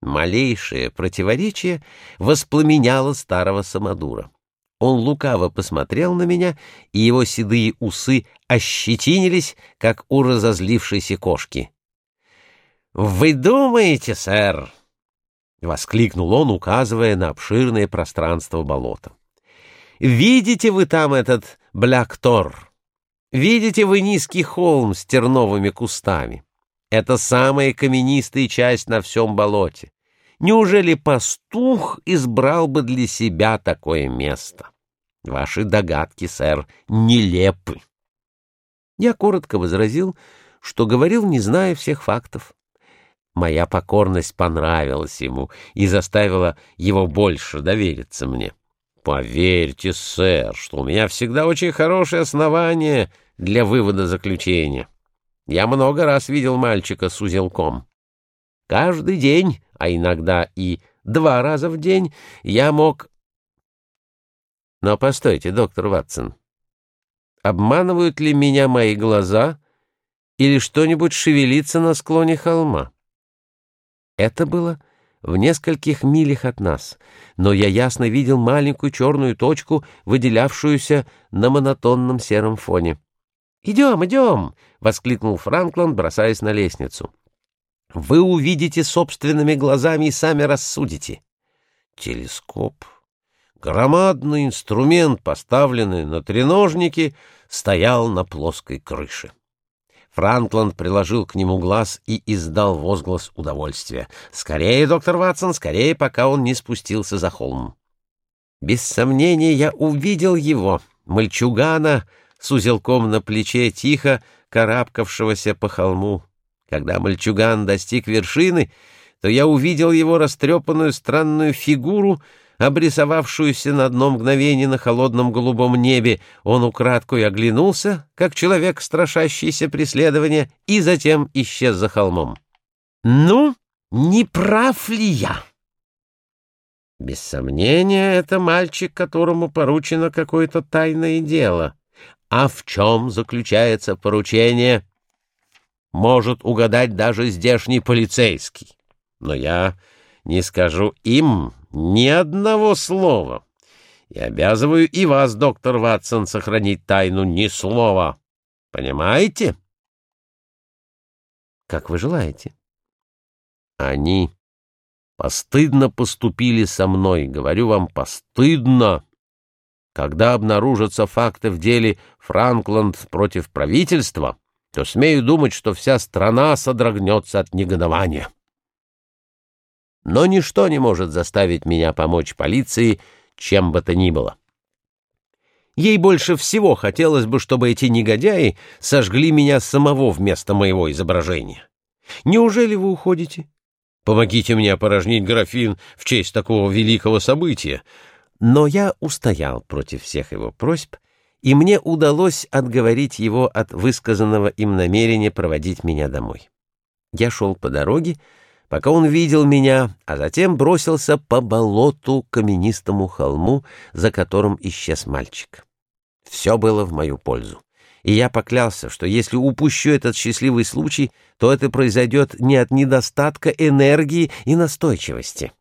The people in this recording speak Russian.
Малейшее противоречие воспламеняло старого самодура. Он лукаво посмотрел на меня, и его седые усы ощетинились, как у разозлившейся кошки. «Вы думаете, сэр?» — воскликнул он, указывая на обширное пространство болота. «Видите вы там этот Бляктор? Видите вы низкий холм с терновыми кустами? Это самая каменистая часть на всем болоте. Неужели пастух избрал бы для себя такое место? Ваши догадки, сэр, нелепы. Я коротко возразил, что говорил, не зная всех фактов. Моя покорность понравилась ему и заставила его больше довериться мне. Поверьте, сэр, что у меня всегда очень хорошее основание для вывода заключения. Я много раз видел мальчика с узелком. Каждый день, а иногда и два раза в день, я мог... Но постойте, доктор Ватсон, обманывают ли меня мои глаза или что-нибудь шевелится на склоне холма? Это было в нескольких милях от нас, но я ясно видел маленькую черную точку, выделявшуюся на монотонном сером фоне. «Идем, идем!» — воскликнул Франклин, бросаясь на лестницу. «Вы увидите собственными глазами и сами рассудите». Телескоп, громадный инструмент, поставленный на треножнике, стоял на плоской крыше. Франкланд приложил к нему глаз и издал возглас удовольствия. «Скорее, доктор Ватсон, скорее, пока он не спустился за холм». Без сомнения, я увидел его, мальчугана, с узелком на плече, тихо карабкавшегося по холму. Когда мальчуган достиг вершины, то я увидел его растрепанную странную фигуру, обрисовавшуюся на одно мгновение на холодном голубом небе. Он украдкой оглянулся, как человек, страшащийся преследования, и затем исчез за холмом. «Ну, не прав ли я?» Без сомнения, это мальчик, которому поручено какое-то тайное дело. А в чем заключается поручение? Может угадать даже здешний полицейский. Но я не скажу им ни одного слова. И обязываю и вас, доктор Ватсон, сохранить тайну ни слова. Понимаете? Как вы желаете. Они постыдно поступили со мной, говорю вам, постыдно. Когда обнаружатся факты в деле Франкланд против правительства, то смею думать, что вся страна содрогнется от негодования. Но ничто не может заставить меня помочь полиции, чем бы то ни было. Ей больше всего хотелось бы, чтобы эти негодяи сожгли меня самого вместо моего изображения. Неужели вы уходите? Помогите мне опорожнить графин в честь такого великого события. Но я устоял против всех его просьб, и мне удалось отговорить его от высказанного им намерения проводить меня домой. Я шел по дороге, пока он видел меня, а затем бросился по болоту каменистому холму, за которым исчез мальчик. Все было в мою пользу. И я поклялся, что если упущу этот счастливый случай, то это произойдет не от недостатка энергии и настойчивости.